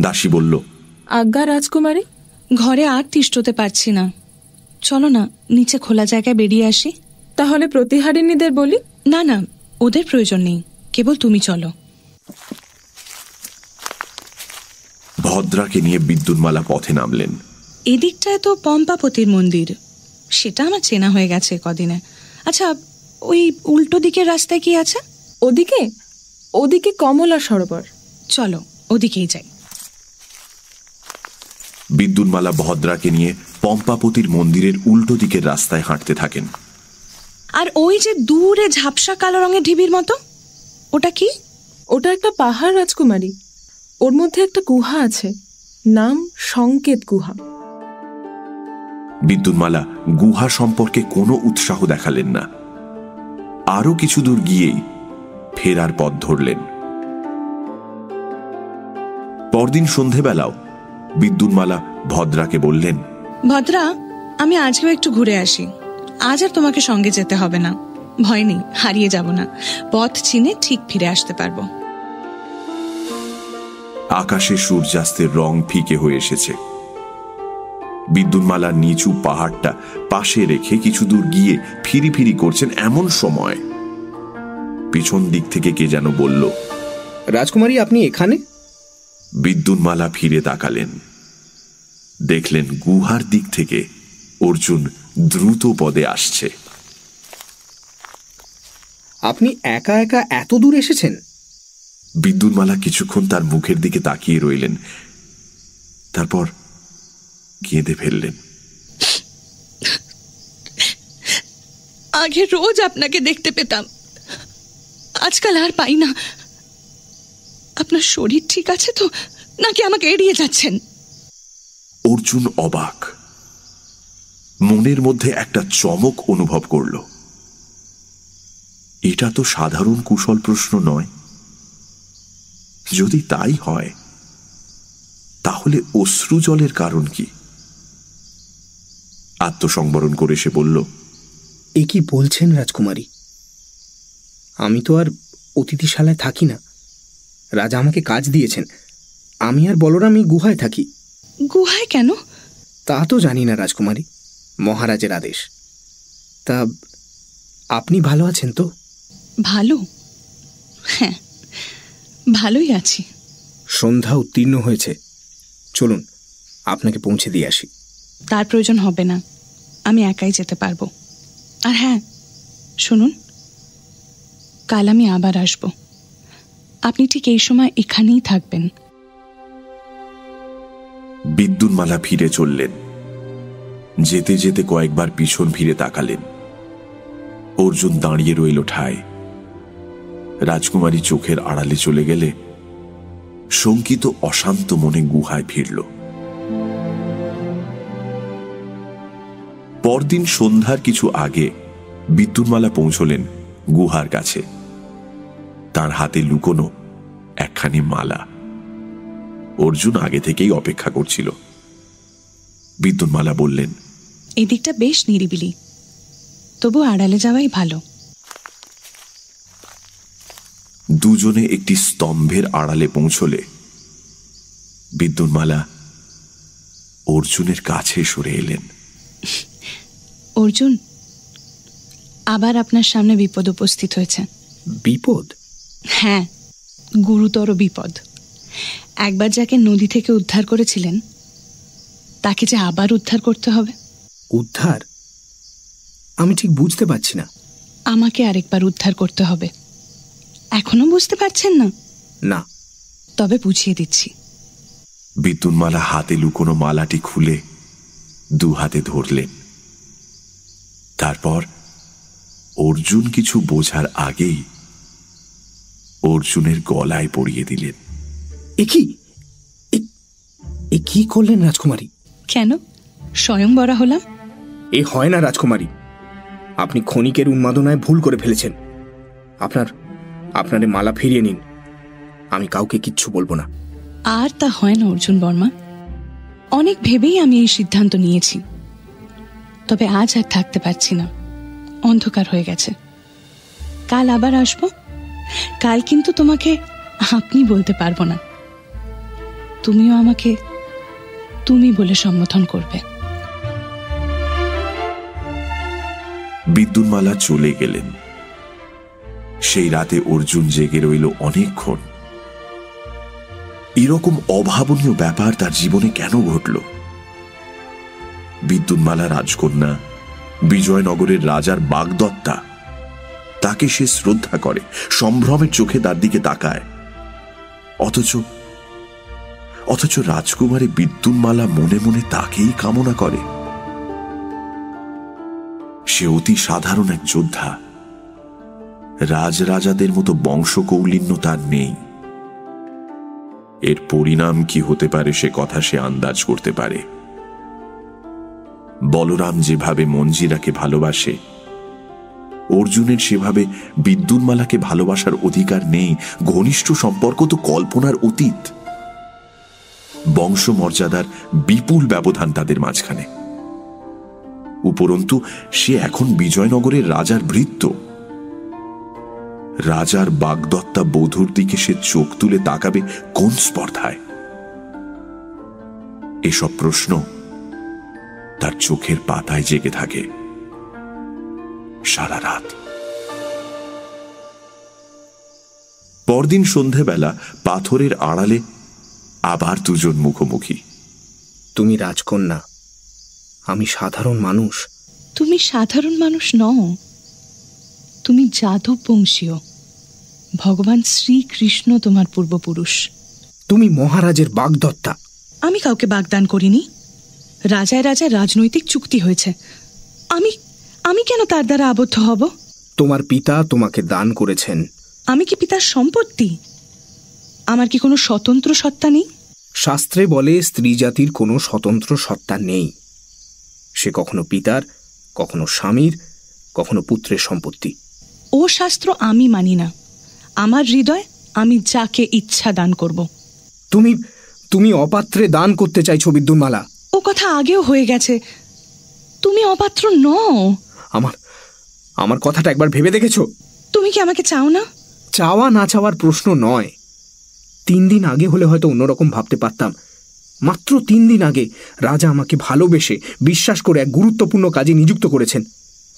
দাসী বলল আজ্ঞা রাজকুমারী ঘরে আর তিষ্ঠতে পারছি না। চলো না নিচে খোলা জায়গায় বেরিয়ে আসি। তাহলে প্রতিহারিণীদের বলি? না না ওদের প্রয়োজন নেই। কেবল তুমি চলো। ভদ্রাকে নিয়ে বিদ্যুৎমালা পথে নামলেন। এদিকটায় তো পম্পাপতির মন্দির। সেটা আমার চেনা হয়ে গেছে কদিনে। আচ্ছা ওই উল্টো দিকের রাস্তায় কি আছে? ওদিকে? ওদিকে কমলা সরোবর। চলো ওদিকেই যাই। বিদ্যুৎমালা ভদ্রাকে নিয়ে পম্পাপতির মন্দিরের উল্টো দিকের রাস্তায় হাঁটতে থাকেন। আর ওই যে দূরে ঝাপসা কালো রঙের ঢিবির মতো? ওটা কি? ওটা একটা পাহাড় রাজকুমারী। ওর মধ্যে একটা গুহা আছে। নাম সংকেত গুহা। বিদ্যুৎমালা গুহা সম্পর্কে কোনো উৎসাহ দেখালেন না। আরও কিছু দূর গিয়েই ফেরার পথ ধরলেন। পরদিন সন্ধেবেলাও বিদ্যুৎমালা ভদ্রাকে বললেন ভদ্রা আমি আজকেও একটু ঘুরে আসি। আজ আর তোমাকে সঙ্গে যেতে হবে না। ভয় নেই হারিয়ে যাব না। পথ চিনে ঠিক ফিরে আসতে পারব। আকাশে সূর্যাস্তের রং ফিকে হয়ে এসেছে। বিদ্যুৎমালার নিচু পাহাড়টা পাশে রেখে কিছু দূর গিয়ে ফিরি ফিরি করছেন এমন সময়। পিছন দিক থেকে কে যেন বলল রাজকুমারী আপনি এখানে? বিদ্যুৎমালা ফিরে তাকালেন। দেখলেন গুহার দিক থেকে অর্জুন দ্রুত পদে আসছে। আপনি একা একা এত দূর এসেছেন? বিদ্যুৎমালা কিছুক্ষণ তার মুখের দিকে তাকিয়ে রইলেন। তারপর কেঁদে ফেললেন। আগে রোজ আপনাকে দেখতে পেতাম। আজকাল আর পাই না। আপনার শরীর ঠিক আছে তো? নাকি আমাকে এড়িয়ে যাচ্ছেন? অর্জুন অবাক। মনের মধ্যে একটা চমক অনুভব করল। এটা তো সাধারণ কুশল প্রশ্ন নয়। যদি তাই হয় তাহলে অশ্রু জলের কারণ কি? আত্মসংবরণ করে সে বলল এ কি বলছেন রাজকুমারী? আমি তো আর অতিথিশালায় থাকি না। রাজা আমাকে কাজ দিয়েছেন। আমি আর বলরাম এই গুহায় থাকি। গুহায় কেন? তা তো জানি না রাজকুমারী মহারাজের আদেশ। তা আপনি ভালো আছেন তো? ভালো? হ্যাঁ ভালোই আছি। সন্ধ্যা উত্তীর্ণ হয়েছে। চলুন আপনাকে পৌঁছে দিয়ে আসি। তার প্রয়োজন হবে না। আমি একাই যেতে পারব। আর হ্যাঁ শুনুন। কাল আমি আবার আসব। আপনি ঠিক এই সময় এখানেই থাকবেন। বিদ্যুৎমালা ফিরে চললেন। যেতে যেতে কয়েকবার পিছন ফিরে তাকালেন। অর্জুন দাঁড়িয়ে রইল ঠায়। রাজকুমারী চোখের আড়ালে চলে গেলে শঙ্কিত অশান্ত মনে গুহায় ফিরল। পরদিন সন্ধ্যার কিছু আগে বিদ্যুৎমালা পৌঁছলেন গুহার কাছে। তার হাতে লুকোনো একখানি মালা। অর্জুন আগে থেকেই অপেক্ষা করছিল। বিদ্যুৎমালা বললেন এদিকটা বেশ নিরিবিলি। তবু আড়ালে যাওয়াই ভালো। দুজনে একটি স্তম্ভের আড়ালে পৌঁছলে বিদ্যুৎমালা অর্জুনের কাছে সরে এলেন। অর্জুন আবার আপনার সামনে বিপদ উপস্থিত হয়েছে। বিপদ? হ্যাঁ গুরুতর বিপদ। একবার যাকে নদী থেকে উদ্ধার করেছিলেন তাকে যে আবার উদ্ধার করতে হবে। উদ্ধার? আমি ঠিক বুঝতে পারছি না। আমাকে আরেকবার উদ্ধার করতে হবে। এখনও বুঝতে পারছেন না? না। তবে বুঝিয়ে দিচ্ছি। বিদ্যুৎমালা হাতে লুকোনো মালাটি খুলে দু হাতে ধরলেন। তারপর অর্জুন কিছু বোঝার আগেই অর্জুনের গলায় পরিয়ে দিলেন। এ কি? এ- এ কি করলেন রাজকুমারী? কেন? স্বয়ং বরা হলাম? এ হয় না রাজকুমারী। আপনি ক্ষণিকের উন্মাদনায় ভুল করে ফেলেছেন। আপনার আপনার মালা ফিরিয়ে নিন। আমি কাউকে কিচ্ছু বলব না। আর তা হয় না অর্জুন বর্মা। অনেক ভেবেই আমি এই সিদ্ধান্ত নিয়েছি। তবে আজ আর থাকতে পারছি না। অন্ধকার হয়ে গেছে। কাল আবার আসব? কাল কিন্তু তোমাকে আপনি বলতে পারব না। তুমিও আমাকে তুমি বলে সম্বোধন করবে। বিদ্যুৎমালা চলে গেলেন। সেই রাতে অর্জুন জেগে রইল অনেকক্ষণ। এরকম অভাবনীয় ব্যাপার তার জীবনে কেন ঘটল? বিদ্যুৎমালা রাজকন্যা, বিজয়নগরের রাজার বাগদত্তা। তাকে সে শ্রদ্ধা করে, সম্ভ্রমের চোখে তার দিকে তাকায়। অথচ অথচ রাজকুমারী বিদ্যুৎমালা মনে মনে তাকেই কামনা করে। সে অতি সাধারণ এক যোদ্ধা। রাজরাজাদের মতো বংশকৌলিন্য তার নেই। এর পরিণাম কি হতে পারে সে কথা সে আন্দাজ করতে পারে। বলরাম যেভাবে মঞ্জিরাকে ভালোবাসে, অর্জুনের সেভাবে বিদ্যুৎমালাকে ভালোবাসার অধিকার নেই, ঘনিষ্ঠ সম্পর্ক তো কল্পনার অতীত। বংশমর্যাদার বিপুল ব্যবধান তাদের মাঝখানে। উপরন্তু, সে এখন বিজয়নগরের রাজার ভৃত্য। রাজার বাগদত্তা বধূর দিকে সে চোখ তুলে তাকাবে কোন স্পর্ধায়? এসব প্রশ্ন তার চোখের পাতায় জেগে থাকে। সারা রাত। পরদিন সন্ধেবেলা পাথরের আড়ালে আবার দুজন মুখোমুখি। তুমি রাজকন্যা আমি সাধারণ মানুষ। তুমি সাধারণ মানুষ নও তুমি যাদব বংশীয় ভগবান শ্রীকৃষ্ণ তোমার পূর্বপুরুষ। তুমি মহারাজের বাগদত্তা। আমি কাউকে বাগদান করিনি। রাজায় রাজায় রাজনৈতিক চুক্তি হয়েছে। আমি আমি কেন তার দ্বারা আবদ্ধ হব? তোমার পিতা তোমাকে দান করেছেন। আমি কি পিতার সম্পত্তি? আমার কি কোনো স্বতন্ত্র সত্তা নেই? শাস্ত্রে বলে স্ত্রী জাতির কোনো স্বতন্ত্র সত্তা নেই। সে কখনো পিতার কখনো স্বামীর কখনো পুত্রের সম্পত্তি। ও শাস্ত্র আমি মানি না। আমার হৃদয় আমি যাকে ইচ্ছা দান করব। তুমি তুমি অপাত্রে দান করতে চাইছো বিদ্যুৎমালা ও কথা আগেও হয়ে গেছে। তুমি অপাত্র নও। আমার আমার কথাটা একবার ভেবে দেখেছ? তুমি কি আমাকে চাও না? চাওয়া না চাওয়ার প্রশ্ন নয়। তিন দিন আগে হলে হয়তো অন্যরকম ভাবতে পারতাম। মাত্র তিন দিন আগে রাজা আমাকে ভালোবেসে বিশ্বাস করে এক গুরুত্বপূর্ণ কাজে নিযুক্ত করেছেন।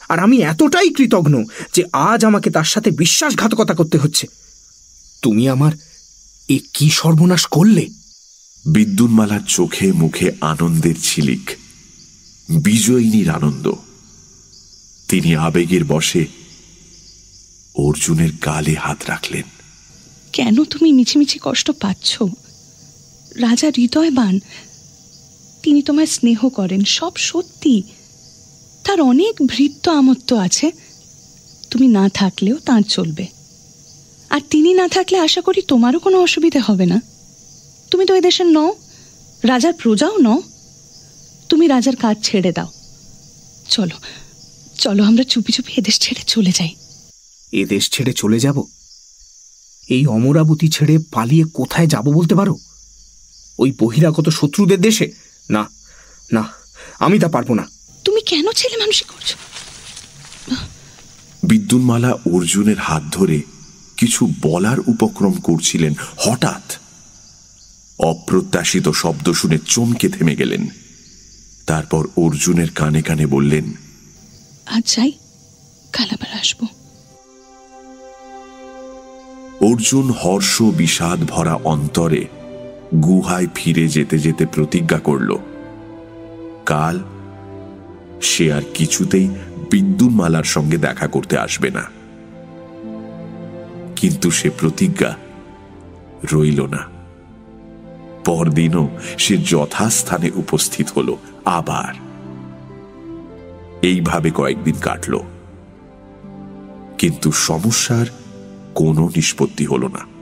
আর আমি এতটাই কৃতজ্ঞ যে আজ আমাকে তার সাথে বিশ্বাসঘাতকতা করতে হচ্ছে। তুমি আমার এ কি সর্বনাশ করলে? বিদ্যুৎমালার চোখে মুখে আনন্দের ছিলিক বিজয়িনীর আনন্দ। তিনি আবেগের বসে অর্জুনের গালে হাত রাখলেন। কেন তুমি মিছিমিছি কষ্ট পাচ্ছ? রাজা হৃদয়বান। তিনি তোমায় স্নেহ করেন, সব সত্যি। তার অনেক ভৃত্য আমত্ত আছে। তুমি না থাকলেও তাঁর চলবে। আর তিনি না থাকলে আশা করি তোমারও কোনো অসুবিধে হবে না। তুমি তো দেশের নও। রাজার প্রজাও নও। তুমি রাজার কাজ ছেড়ে দাও। চলো চলো আমরা চুপি চুপি এদেশ ছেড়ে চলে যাই। এদেশ ছেড়ে চলে যাব? এই অমরাবতী ছেড়ে পালিয়ে কোথায় যাব বলতে পারো? ওই বহিরাগত শত্রুদের দেশে? না না আমি তা পারব না। তুমি কেন ছেলে মানুষই করছ? বিদ্যুৎমালা অর্জুনের হাত ধরে কিছু বলার উপক্রম করছিলেন হঠাৎ। অপ্রত্যাশিত শব্দ শুনে চমকে থেমে গেলেন। তারপর অর্জুনের কানে কানে বললেন আজ যাই কাল আবার আসব। অর্জুন হর্ষ বিষাদ ভরা অন্তরে গুহায় ফিরে যেতে যেতে প্রতিজ্ঞা করল। কাল সে আর কিছুতেই বিদ্যুৎমালার সঙ্গে দেখা করতে আসবে না। কিন্তু সে প্রতিজ্ঞা রইল না। পরদিনও সে যথাস্থানে উপস্থিত হল আবার। এইভাবে কয়েকদিন কাটল। কিন্তু সমস্যার কোনো নিষ্পত্তি হল না।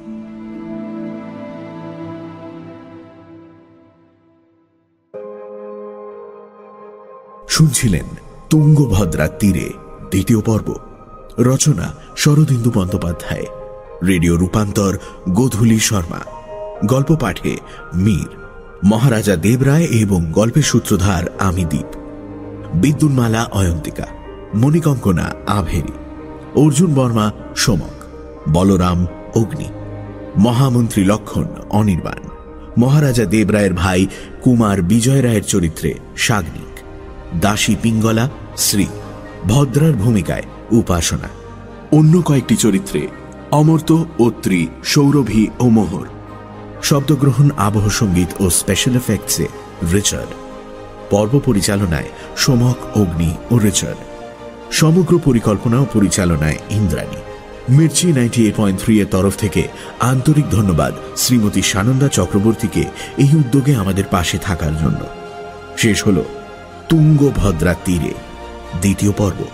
শুনছিলেন তুঙ্গভদ্রার তীরে দ্বিতীয় পর্ব। রচনা শরদিন্দু বন্দ্যোপাধ্যায়। রেডিও রূপান্তর গোধূলি শর্মা। গল্প পাঠে মীর, মহারাজা দেবরায় এবং গল্পের সূত্রধার আমি দ্বীপ বিদ্যুন্মালা অয়ন্তিকা মণিকঙ্কনা আভেরি, অর্জুন বর্মা সোমক, বলরাম অগ্নি, মহামন্ত্রী লক্ষণ অনির্বাণ, মহারাজা দেবরায়ের ভাই কুমার বিজয় রায়ের চরিত্রে সাগ্নিক, দাসী পিঙ্গলা শ্রী, ভদ্রার ভূমিকায় উপাসনা। অন্য কয়েকটি চরিত্রে অমর্ত অত্রি সৌরভী ও মোহর। শব্দগ্রহণ, আবহ সংগীত ও স্পেশাল এফেক্টসে রিচার্ড। পর্ব পরিচালনায় সোমক, অগ্নি ও রিচার্ড। সমগ্র পরিকল্পনা ও পরিচালনায় Indrani. Mirchi ninety eight point three এর তরফ থেকে আন্তরিক ধন্যবাদ শ্রীমতী সানন্দা চক্রবর্তীকে এই উদ্যোগে আমাদের পাশে থাকার জন্য। শেষ হল তুঙ্গভদ্রা তীরে। দ্বিতীয় পর্ব।